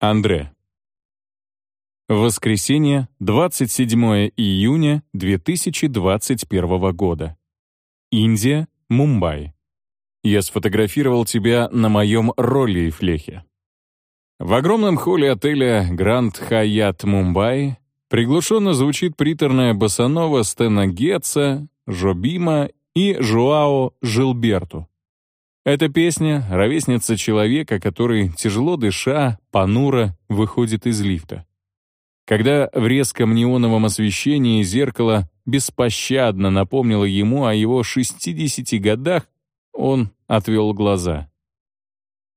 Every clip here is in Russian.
Андре. Воскресенье, 27 июня 2021 года. Индия, Мумбай. Я сфотографировал тебя на моем ролле-флехе. В огромном холле отеля Гранд Хаят Мумбай приглушенно звучит приторная босанова Стена Гетца, Жобима и Жуао Жилберту. Эта песня — ровесница человека, который, тяжело дыша, понуро выходит из лифта. Когда в резком неоновом освещении зеркало беспощадно напомнило ему о его 60 годах, он отвел глаза.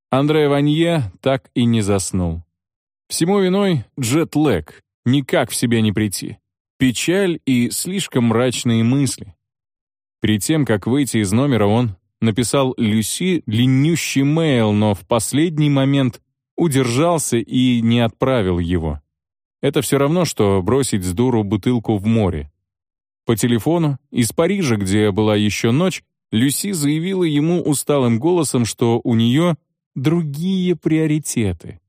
Андре Ванье так и не заснул. Всему виной джетлэг, никак в себя не прийти. Печаль и слишком мрачные мысли. Перед тем, как выйти из номера, он написал Люси длиннющий мейл, но в последний момент удержался и не отправил его. Это все равно, что бросить с дуру бутылку в море. По телефону из Парижа, где была еще ночь, Люси заявила ему усталым голосом, что у нее другие приоритеты.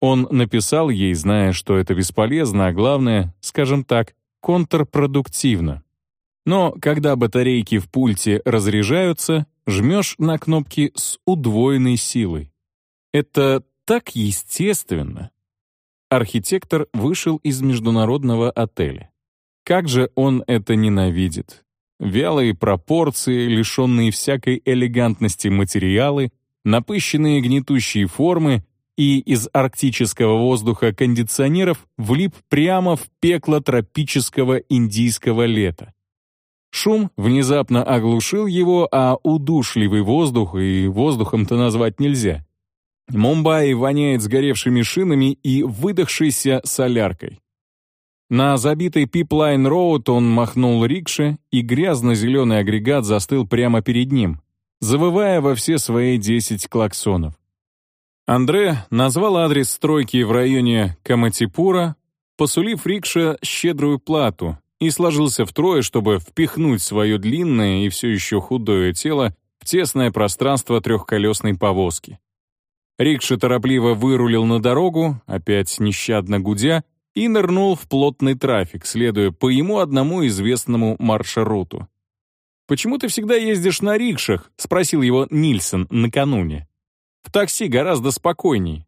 Он написал ей, зная, что это бесполезно, а главное, скажем так, контрпродуктивно. Но когда батарейки в пульте разряжаются, жмешь на кнопки с удвоенной силой. Это так естественно. Архитектор вышел из международного отеля. Как же он это ненавидит. Вялые пропорции, лишенные всякой элегантности материалы, напыщенные гнетущие формы и из арктического воздуха кондиционеров влип прямо в пекло тропического индийского лета. Шум внезапно оглушил его, а удушливый воздух, и воздухом-то назвать нельзя. Мумбаи воняет сгоревшими шинами и выдохшейся соляркой. На забитой Пиплайн-роуд он махнул рикше, и грязно-зеленый агрегат застыл прямо перед ним, завывая во все свои десять клаксонов. Андре назвал адрес стройки в районе Каматипура, посулив рикше щедрую плату, и сложился втрое, чтобы впихнуть свое длинное и все еще худое тело в тесное пространство трехколесной повозки. Рикша торопливо вырулил на дорогу, опять нещадно гудя, и нырнул в плотный трафик, следуя по ему одному известному маршруту. «Почему ты всегда ездишь на рикшах?» — спросил его Нильсон накануне. «В такси гораздо спокойней».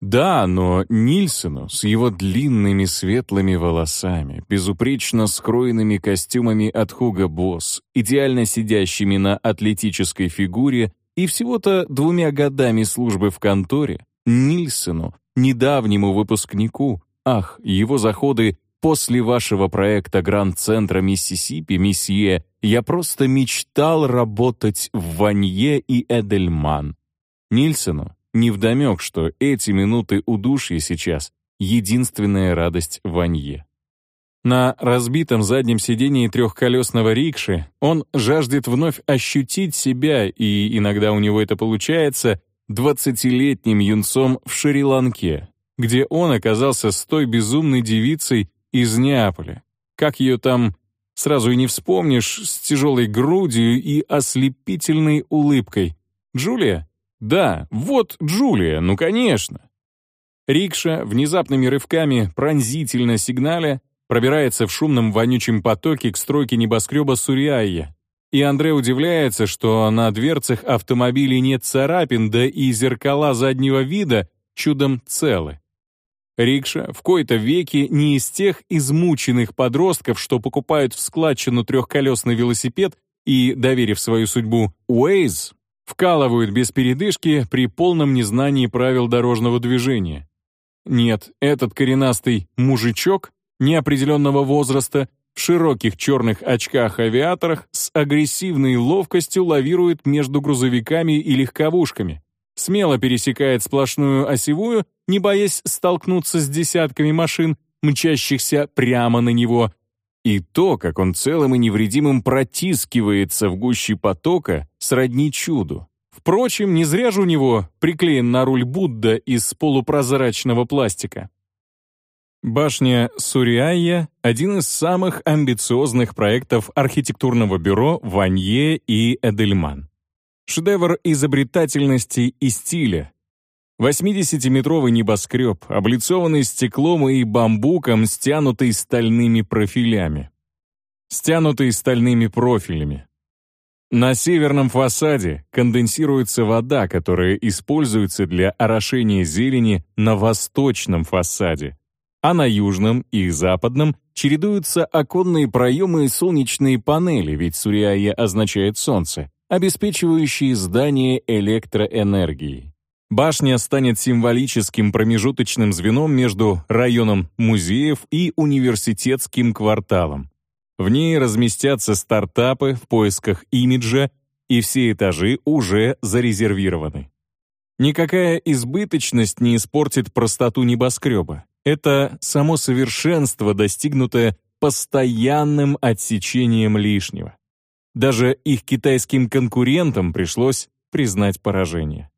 Да, но Нильсону с его длинными светлыми волосами, безупречно скроенными костюмами от Хуга Босс, идеально сидящими на атлетической фигуре и всего-то двумя годами службы в конторе, Нильсону, недавнему выпускнику, ах, его заходы после вашего проекта Гранд-центра Миссисипи, месье, я просто мечтал работать в Ванье и Эдельман. Нильсону невдомек, что эти минуты удушья сейчас — единственная радость Ванье. На разбитом заднем сидении трехколесного рикши он жаждет вновь ощутить себя, и иногда у него это получается, двадцатилетним юнцом в Шри-Ланке, где он оказался с той безумной девицей из Неаполя. Как ее там сразу и не вспомнишь, с тяжелой грудью и ослепительной улыбкой. Джулия? Да, вот Джулия, ну конечно. Рикша внезапными рывками пронзительно сигналя пробирается в шумном вонючем потоке к стройке небоскреба Сурьяя. И Андре удивляется, что на дверцах автомобилей нет царапин, да и зеркала заднего вида чудом целы. Рикша в кои-то веки не из тех измученных подростков, что покупают в складчину трехколесный велосипед и, доверив свою судьбу Уэйз, вкалывают без передышки при полном незнании правил дорожного движения. Нет, этот коренастый «мужичок» неопределенного возраста в широких черных очках-авиаторах с агрессивной ловкостью лавирует между грузовиками и легковушками, смело пересекает сплошную осевую, не боясь столкнуться с десятками машин, мчащихся прямо на него, и то, как он целым и невредимым протискивается в гуще потока, сродни чуду. Впрочем, не зря же у него приклеен на руль Будда из полупрозрачного пластика. Башня Сурьяя — один из самых амбициозных проектов архитектурного бюро Ванье и Эдельман. Шедевр изобретательности и стиля. 80-метровый небоскреб, облицованный стеклом и бамбуком, стянутый стальными профилями. Стянутый стальными профилями. На северном фасаде конденсируется вода, которая используется для орошения зелени на восточном фасаде, а на южном и западном чередуются оконные проемы и солнечные панели, ведь Сурьяя означает солнце, обеспечивающие здание электроэнергией. Башня станет символическим промежуточным звеном между районом музеев и университетским кварталом. В ней разместятся стартапы в поисках имиджа, и все этажи уже зарезервированы. Никакая избыточность не испортит простоту небоскреба. Это само совершенство, достигнутое постоянным отсечением лишнего. Даже их китайским конкурентам пришлось признать поражение.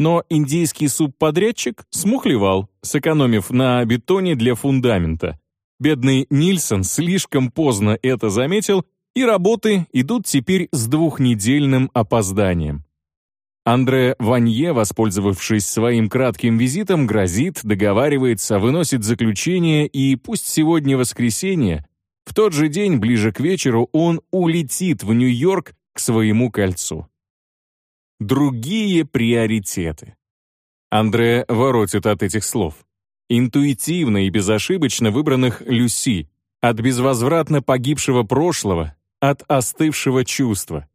Но индийский субподрядчик смухлевал, сэкономив на бетоне для фундамента. Бедный Нильсон слишком поздно это заметил, и работы идут теперь с двухнедельным опозданием. Андре Ванье, воспользовавшись своим кратким визитом, грозит, договаривается, выносит заключение, и пусть сегодня воскресенье, в тот же день, ближе к вечеру, он улетит в Нью-Йорк к своему кольцу другие приоритеты. Андре воротит от этих слов. Интуитивно и безошибочно выбранных Люси, от безвозвратно погибшего прошлого, от остывшего чувства.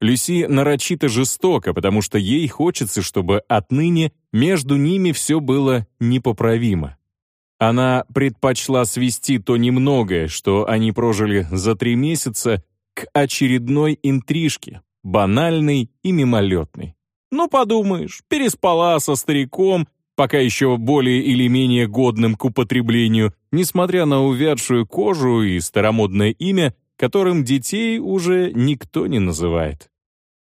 Люси нарочито жестоко, потому что ей хочется, чтобы отныне между ними все было непоправимо. Она предпочла свести то немногое, что они прожили за три месяца, к очередной интрижке, банальный и мимолетный. Ну, подумаешь, переспала со стариком, пока еще более или менее годным к употреблению, несмотря на увядшую кожу и старомодное имя, которым детей уже никто не называет.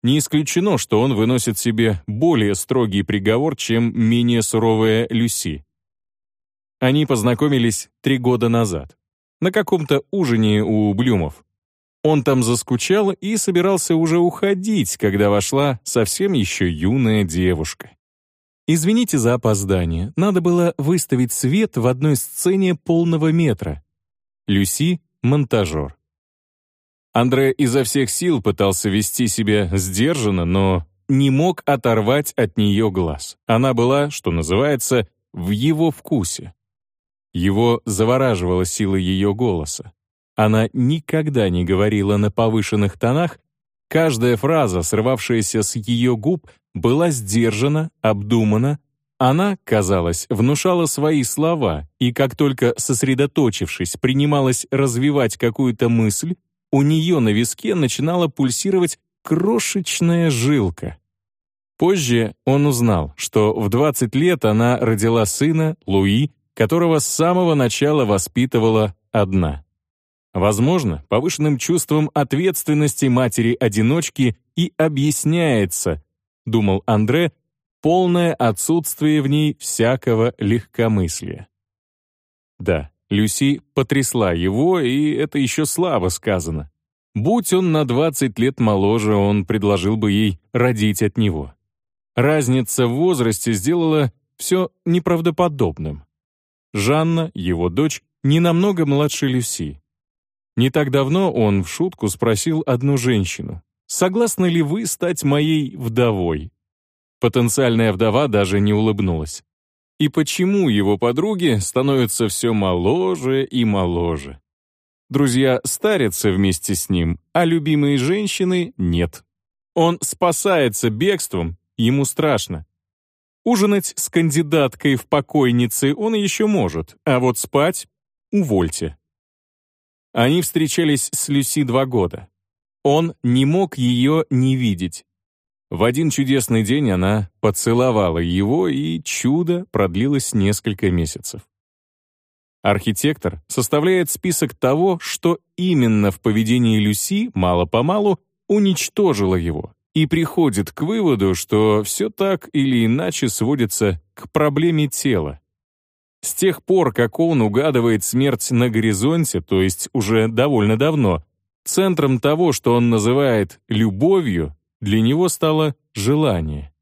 Не исключено, что он выносит себе более строгий приговор, чем менее суровая Люси. Они познакомились три года назад. На каком-то ужине у Блюмов. Он там заскучал и собирался уже уходить, когда вошла совсем еще юная девушка. «Извините за опоздание, надо было выставить свет в одной сцене полного метра». Люси — монтажер. Андре изо всех сил пытался вести себя сдержанно, но не мог оторвать от нее глаз. Она была, что называется, в его вкусе. Его завораживала сила ее голоса. Она никогда не говорила на повышенных тонах, каждая фраза, срывавшаяся с ее губ, была сдержана, обдумана, она, казалось, внушала свои слова, и как только, сосредоточившись, принималась развивать какую-то мысль, у нее на виске начинала пульсировать крошечная жилка. Позже он узнал, что в 20 лет она родила сына, Луи, которого с самого начала воспитывала одна. Возможно, повышенным чувством ответственности матери-одиночки и объясняется, думал Андре, полное отсутствие в ней всякого легкомыслия. Да, Люси потрясла его, и это еще слабо сказано. Будь он на 20 лет моложе, он предложил бы ей родить от него. Разница в возрасте сделала все неправдоподобным. Жанна, его дочь, не намного младше Люси. Не так давно он в шутку спросил одну женщину, «Согласны ли вы стать моей вдовой?» Потенциальная вдова даже не улыбнулась. И почему его подруги становятся все моложе и моложе? Друзья старятся вместе с ним, а любимые женщины — нет. Он спасается бегством, ему страшно. Ужинать с кандидаткой в покойнице он еще может, а вот спать — увольте. Они встречались с Люси два года. Он не мог ее не видеть. В один чудесный день она поцеловала его, и чудо продлилось несколько месяцев. Архитектор составляет список того, что именно в поведении Люси мало-помалу уничтожило его, и приходит к выводу, что все так или иначе сводится к проблеме тела. С тех пор, как он угадывает смерть на горизонте, то есть уже довольно давно, центром того, что он называет «любовью», для него стало желание.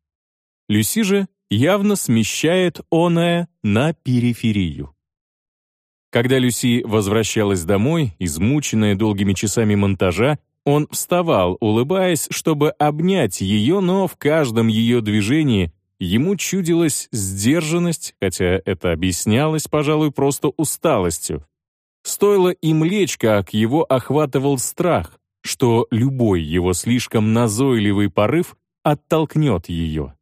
Люси же явно смещает оное на периферию. Когда Люси возвращалась домой, измученная долгими часами монтажа, он вставал, улыбаясь, чтобы обнять ее, но в каждом ее движении ему чудилась сдержанность, хотя это объяснялось, пожалуй, просто усталостью. Стоило им лечь, как его охватывал страх, что любой его слишком назойливый порыв оттолкнет ее.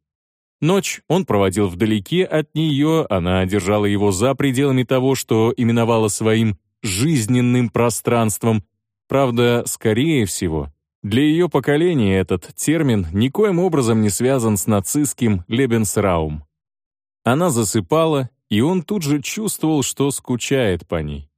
Ночь он проводил вдалеке от нее, она держала его за пределами того, что именовала своим жизненным пространством. Правда, скорее всего, для ее поколения этот термин никоим образом не связан с нацистским «лебенсраум». Она засыпала, и он тут же чувствовал, что скучает по ней.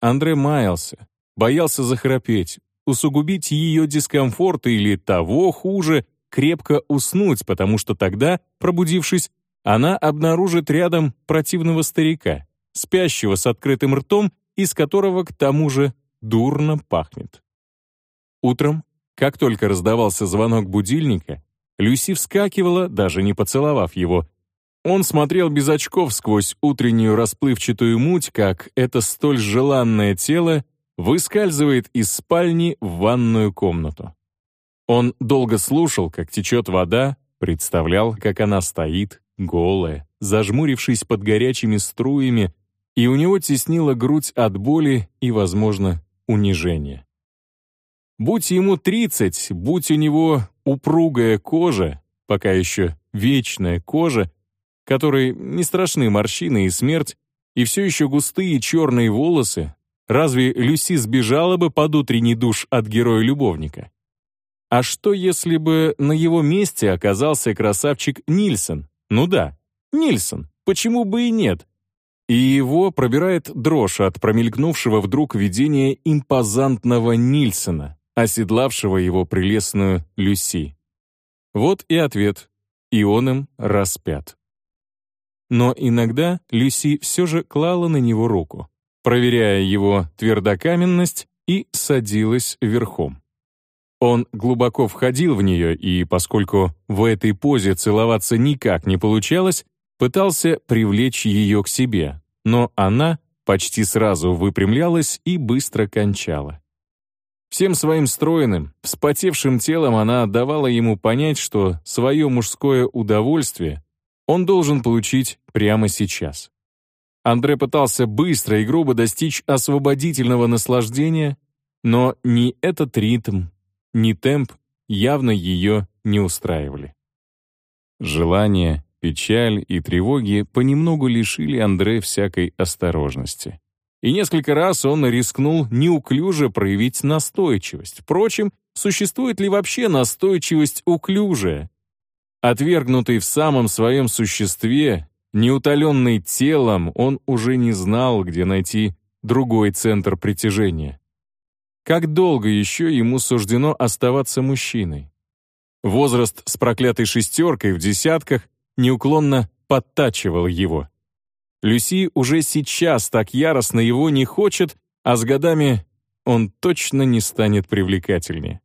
Андре маялся, боялся захрапеть, усугубить ее дискомфорт или, того хуже, крепко уснуть, потому что тогда, пробудившись, она обнаружит рядом противного старика, спящего с открытым ртом, из которого к тому же дурно пахнет. Утром, как только раздавался звонок будильника, Люси вскакивала, даже не поцеловав его. Он смотрел без очков сквозь утреннюю расплывчатую муть, как это столь желанное тело выскальзывает из спальни в ванную комнату. Он долго слушал, как течет вода, представлял, как она стоит, голая, зажмурившись под горячими струями, и у него теснила грудь от боли и, возможно, унижения. Будь ему тридцать, будь у него упругая кожа, пока еще вечная кожа, которой не страшны морщины и смерть, и все еще густые черные волосы, разве Люси сбежала бы под утренний душ от героя-любовника? А что, если бы на его месте оказался красавчик Нильсон? Ну да, Нильсон, почему бы и нет? И его пробирает дрожь от промелькнувшего вдруг видения импозантного Нильсона, оседлавшего его прелестную Люси. Вот и ответ. И он им распят. Но иногда Люси все же клала на него руку, проверяя его твердокаменность, и садилась верхом. Он глубоко входил в нее и, поскольку в этой позе целоваться никак не получалось, пытался привлечь ее к себе, но она почти сразу выпрямлялась и быстро кончала. Всем своим стройным, вспотевшим телом она давала ему понять, что свое мужское удовольствие он должен получить прямо сейчас. Андре пытался быстро и грубо достичь освободительного наслаждения, но ни этот ритм, ни темп явно ее не устраивали. Желание, печаль и тревоги понемногу лишили Андре всякой осторожности. И несколько раз он рискнул неуклюже проявить настойчивость. Впрочем, существует ли вообще настойчивость уклюжая? Отвергнутый в самом своем существе, неутоленный телом, он уже не знал, где найти другой центр притяжения. Как долго еще ему суждено оставаться мужчиной? Возраст с проклятой шестеркой в десятках неуклонно подтачивал его. Люси уже сейчас так яростно его не хочет, а с годами он точно не станет привлекательнее.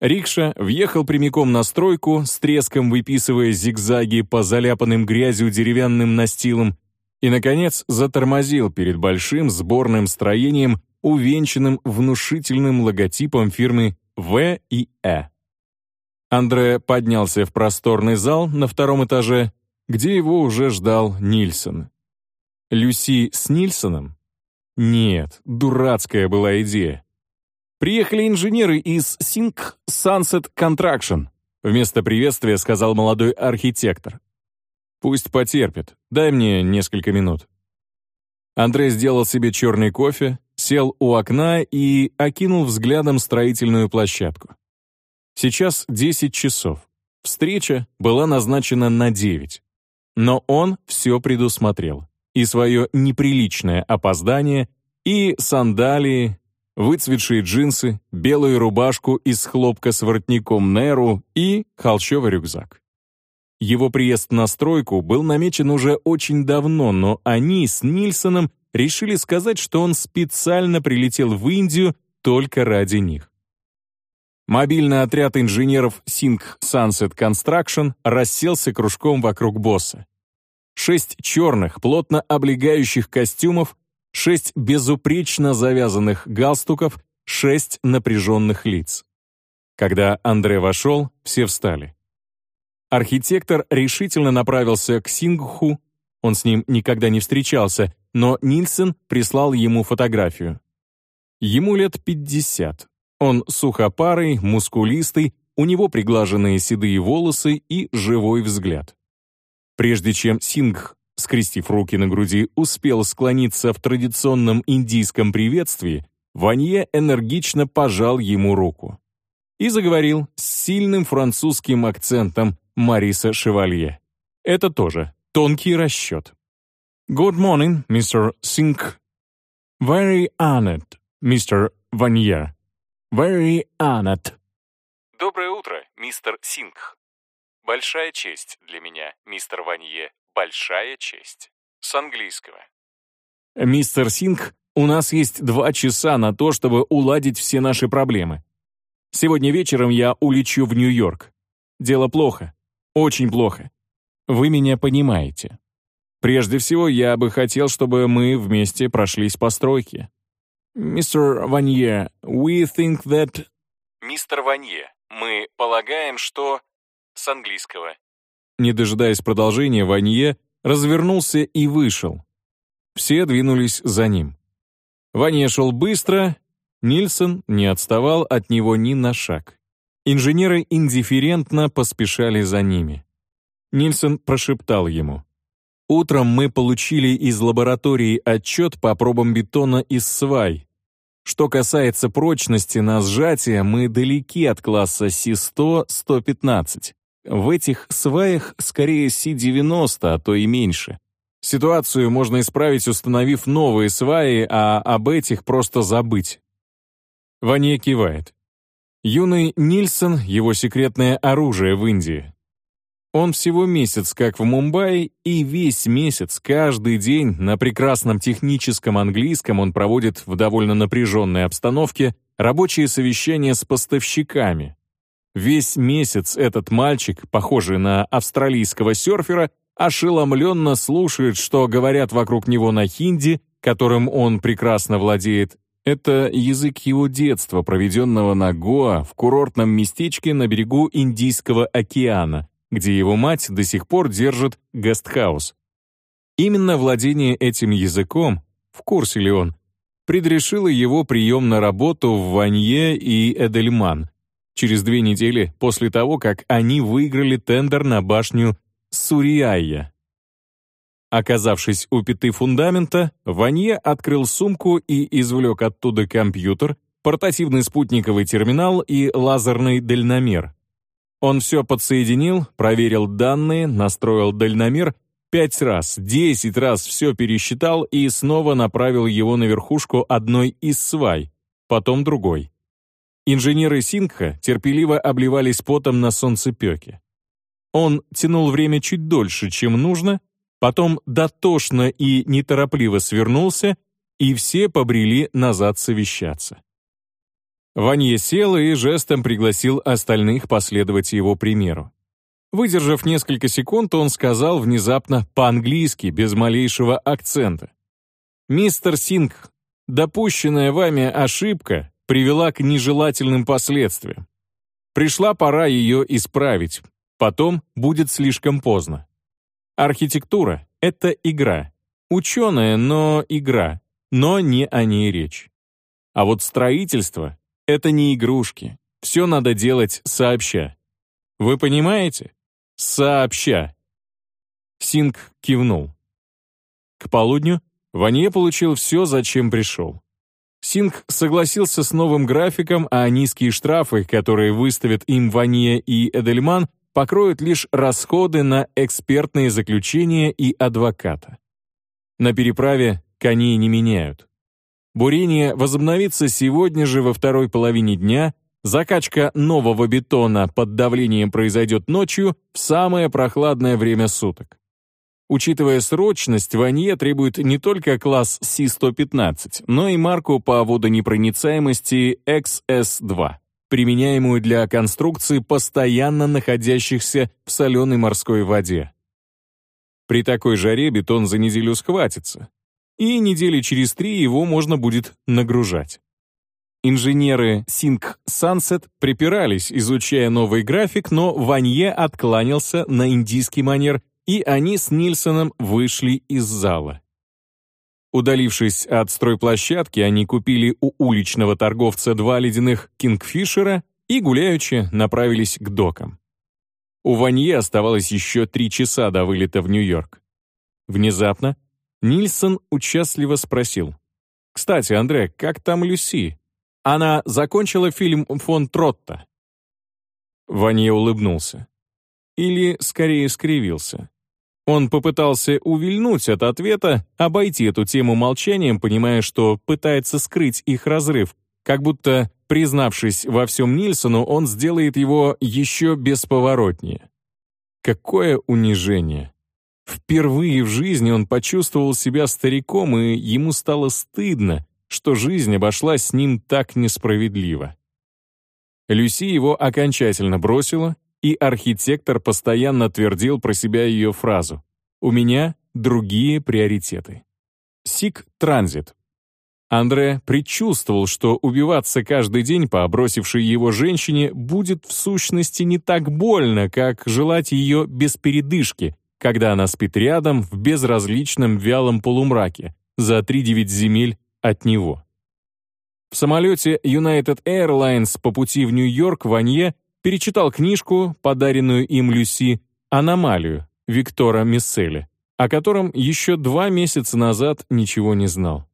Рикша въехал прямиком на стройку, с треском выписывая зигзаги по заляпанным грязью деревянным настилам, и, наконец, затормозил перед большим сборным строением увенчанным внушительным логотипом фирмы В и Э. Андре поднялся в просторный зал на втором этаже, где его уже ждал Нильсон. Люси с Нильсоном? Нет, дурацкая была идея. «Приехали инженеры из Sync Sunset Contraction», вместо приветствия сказал молодой архитектор. «Пусть потерпит, дай мне несколько минут». Андрей сделал себе черный кофе, сел у окна и окинул взглядом строительную площадку. Сейчас 10 часов. Встреча была назначена на 9. Но он все предусмотрел. И свое неприличное опоздание, и сандалии, выцветшие джинсы, белую рубашку из хлопка с воротником Неру и холщовый рюкзак. Его приезд на стройку был намечен уже очень давно, но они с Нильсоном решили сказать, что он специально прилетел в Индию только ради них. Мобильный отряд инженеров Sing Sunset Construction расселся кружком вокруг босса. Шесть черных, плотно облегающих костюмов, шесть безупречно завязанных галстуков, шесть напряженных лиц. Когда Андре вошел, все встали. Архитектор решительно направился к Сингху, он с ним никогда не встречался, но Нильсон прислал ему фотографию. Ему лет 50. Он сухопарый, мускулистый, у него приглаженные седые волосы и живой взгляд. Прежде чем Сингх, скрестив руки на груди, успел склониться в традиционном индийском приветствии, Ванье энергично пожал ему руку. И заговорил с сильным французским акцентом Мариса Шевалье. Это тоже тонкий расчет. Good morning, Mr. Singh. Very honored, Mr. Vanier. Very honored. Доброе утро, мистер Сингх. Большая честь для меня, мистер Ванье. Большая честь. С английского. Мистер Сингх, у нас есть два часа на то, чтобы уладить все наши проблемы. Сегодня вечером я улечу в Нью-Йорк. Дело плохо. Очень плохо. Вы меня понимаете. Прежде всего, я бы хотел, чтобы мы вместе прошлись по стройке. Мистер Ванье, we think that... Мистер Ванье, мы полагаем, что... С английского. Не дожидаясь продолжения, Ванье развернулся и вышел. Все двинулись за ним. Ванье шел быстро, Нильсон не отставал от него ни на шаг. Инженеры индифферентно поспешали за ними. Нильсон прошептал ему. «Утром мы получили из лаборатории отчет по пробам бетона из свай. Что касается прочности на сжатие, мы далеки от класса Си-100-115. В этих сваях скорее Си-90, а то и меньше. Ситуацию можно исправить, установив новые сваи, а об этих просто забыть». Ваня кивает. Юный Нильсон — его секретное оружие в Индии. Он всего месяц как в Мумбаи, и весь месяц, каждый день на прекрасном техническом английском он проводит в довольно напряженной обстановке рабочие совещания с поставщиками. Весь месяц этот мальчик, похожий на австралийского серфера, ошеломленно слушает, что говорят вокруг него на хинди, которым он прекрасно владеет, это язык его детства, проведенного на Гоа, в курортном местечке на берегу Индийского океана, где его мать до сих пор держит гестхаус. Именно владение этим языком, в курсе ли он, предрешило его прием на работу в Ванье и Эдельман через две недели после того, как они выиграли тендер на башню Сурияя. Оказавшись у пяты фундамента, Ванье открыл сумку и извлек оттуда компьютер, портативный спутниковый терминал и лазерный дальномер. Он все подсоединил, проверил данные, настроил дальномер, пять раз, десять раз все пересчитал и снова направил его на верхушку одной из свай, потом другой. Инженеры Сингха терпеливо обливались потом на солнцепеке. Он тянул время чуть дольше, чем нужно, потом дотошно и неторопливо свернулся, и все побрели назад совещаться. Ванье сел и жестом пригласил остальных последовать его примеру. Выдержав несколько секунд, он сказал внезапно по-английски, без малейшего акцента. «Мистер Сингх, допущенная вами ошибка привела к нежелательным последствиям. Пришла пора ее исправить, потом будет слишком поздно. Архитектура — это игра. Ученая, но игра. Но не о ней речь. А вот строительство — это не игрушки. Все надо делать сообща. Вы понимаете? Сообща. Синг кивнул. К полудню Ванье получил все, зачем пришел. Синг согласился с новым графиком, а низкие штрафы, которые выставят им Ванье и Эдельман, покроют лишь расходы на экспертные заключения и адвоката. На переправе коней не меняют. Бурение возобновится сегодня же во второй половине дня, закачка нового бетона под давлением произойдет ночью в самое прохладное время суток. Учитывая срочность, Ванье требует не только класс Си-115, но и марку по водонепроницаемости XS-2. применяемую для конструкции постоянно находящихся в соленой морской воде. При такой жаре бетон за неделю схватится, и недели через три его можно будет нагружать. Инженеры Sync Sunset припирались, изучая новый график, но Ванье откланялся на индийский манер, и они с Нильсоном вышли из зала. Удалившись от стройплощадки, они купили у уличного торговца два ледяных кингфишера и, гуляючи, направились к докам. У Ванье оставалось еще три часа до вылета в Нью-Йорк. Внезапно Нильсон участливо спросил. «Кстати, Андре, как там Люси? Она закончила фильм фон Тротта». Ванье улыбнулся. Или, скорее, скривился. Он попытался увильнуть от ответа, обойти эту тему молчанием, понимая, что пытается скрыть их разрыв, как будто, признавшись во всем Нильсону, он сделает его еще бесповоротнее. Какое унижение! Впервые в жизни он почувствовал себя стариком, и ему стало стыдно, что жизнь обошлась с ним так несправедливо. Люси его окончательно бросила, и архитектор постоянно твердил про себя ее фразу «У меня другие приоритеты». Сик Транзит. Андре предчувствовал, что убиваться каждый день по бросившей его женщине будет в сущности не так больно, как желать ее без передышки, когда она спит рядом в безразличном вялом полумраке за 3-9 земель от него. В самолете United Airlines по пути в Нью-Йорк Ванье перечитал книжку, подаренную им Люси, «Аномалию» Виктора Мисселя, о котором еще два месяца назад ничего не знал.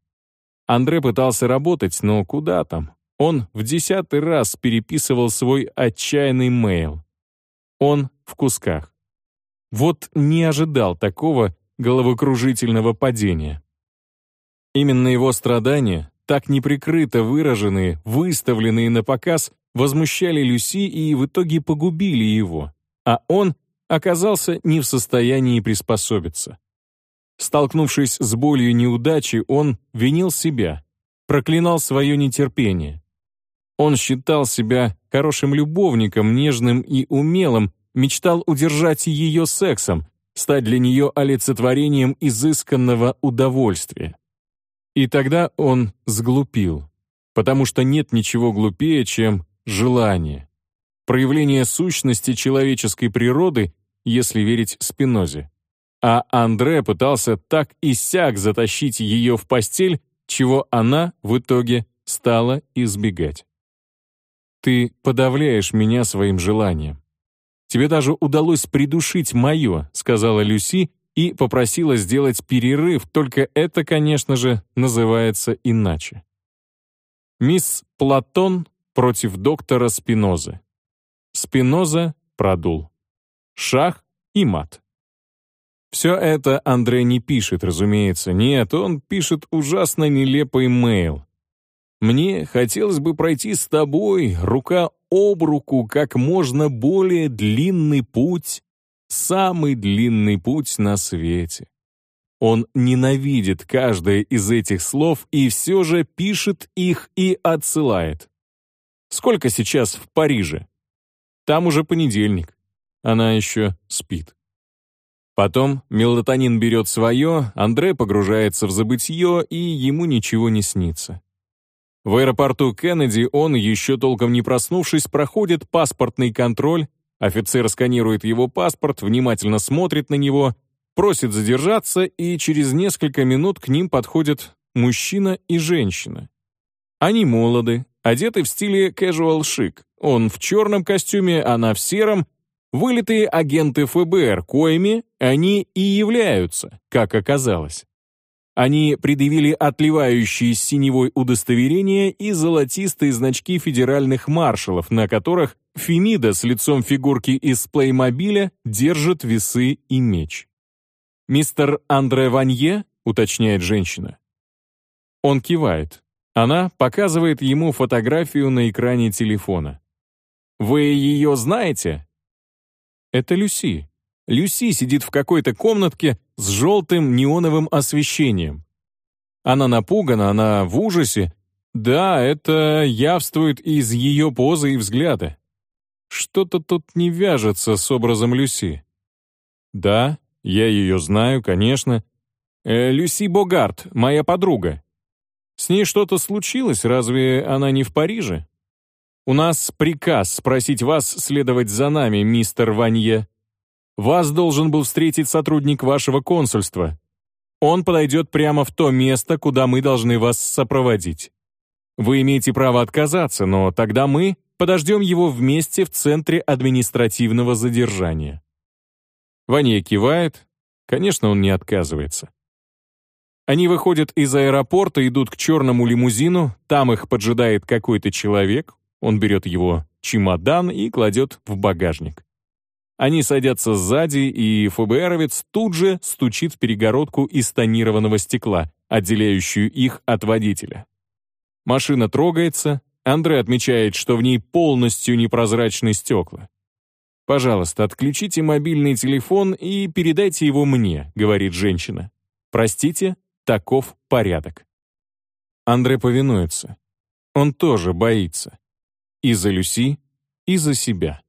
Андре пытался работать, но куда там? Он в десятый раз переписывал свой отчаянный мейл. Он в кусках. Вот не ожидал такого головокружительного падения. Именно его страдания, так неприкрыто выраженные, выставленные на показ, возмущали Люси и в итоге погубили его, а он оказался не в состоянии приспособиться. Столкнувшись с болью неудачи, он винил себя, проклинал свое нетерпение. Он считал себя хорошим любовником, нежным и умелым, мечтал удержать ее сексом, стать для нее олицетворением изысканного удовольствия. И тогда он сглупил, потому что нет ничего глупее, чем желание. Проявление сущности человеческой природы, если верить Спинозе. А Андре пытался так и сяк затащить ее в постель, чего она в итоге стала избегать. «Ты подавляешь меня своим желанием. Тебе даже удалось придушить мое», — сказала Люси и попросила сделать перерыв, только это, конечно же, называется иначе. Мисс Платон против доктора Спинозы. Спиноза продул. Шах и мат. Все это Андрей не пишет, разумеется. Нет, он пишет ужасно нелепый мейл. «Мне хотелось бы пройти с тобой рука об руку как можно более длинный путь самый длинный путь на свете. Он ненавидит каждое из этих слов и все же пишет их и отсылает. Сколько сейчас в Париже? Там уже понедельник. Она еще спит. Потом мелатонин берет свое, Андре погружается в забытье, и ему ничего не снится. В аэропорту Кеннеди он, еще толком не проснувшись, проходит паспортный контроль Офицер сканирует его паспорт, внимательно смотрит на него, просит задержаться, и через несколько минут к ним подходят мужчина и женщина. Они молоды, одеты в стиле casual chic. Он в черном костюме, она в сером. Вылитые агенты ФБР, коими они и являются, как оказалось. Они предъявили отливающие синевой удостоверения и золотистые значки федеральных маршалов, на которых Фемида с лицом фигурки из плеймобиля держит весы и меч. «Мистер Андре Ванье?» — уточняет женщина. Он кивает. Она показывает ему фотографию на экране телефона. «Вы ее знаете?» Это Люси. Люси сидит в какой-то комнатке с желтым неоновым освещением. Она напугана, она в ужасе, Да, это явствует из ее позы и взгляда. Что-то тут не вяжется с образом Люси. Да, я ее знаю, конечно. Э, Люси Богарт, моя подруга. С ней что-то случилось, разве она не в Париже? У нас приказ спросить вас следовать за нами, мистер Ванье. Вас должен был встретить сотрудник вашего консульства. Он подойдет прямо в то место, куда мы должны вас сопроводить. Вы имеете право отказаться, но тогда мы подождем его вместе в центре административного задержания. Ваня кивает. Конечно, он не отказывается. Они выходят из аэропорта, идут к черному лимузину, там их поджидает какой-то человек, он берет его чемодан и кладет в багажник. Они садятся сзади, и ФБРовец тут же стучит в перегородку из тонированного стекла, отделяющую их от водителя. Машина трогается, Андре отмечает, что в ней полностью непрозрачные стекла. «Пожалуйста, отключите мобильный телефон и передайте его мне», — говорит женщина. «Простите, таков порядок». Андре повинуется. Он тоже боится. И за Люси, и за себя.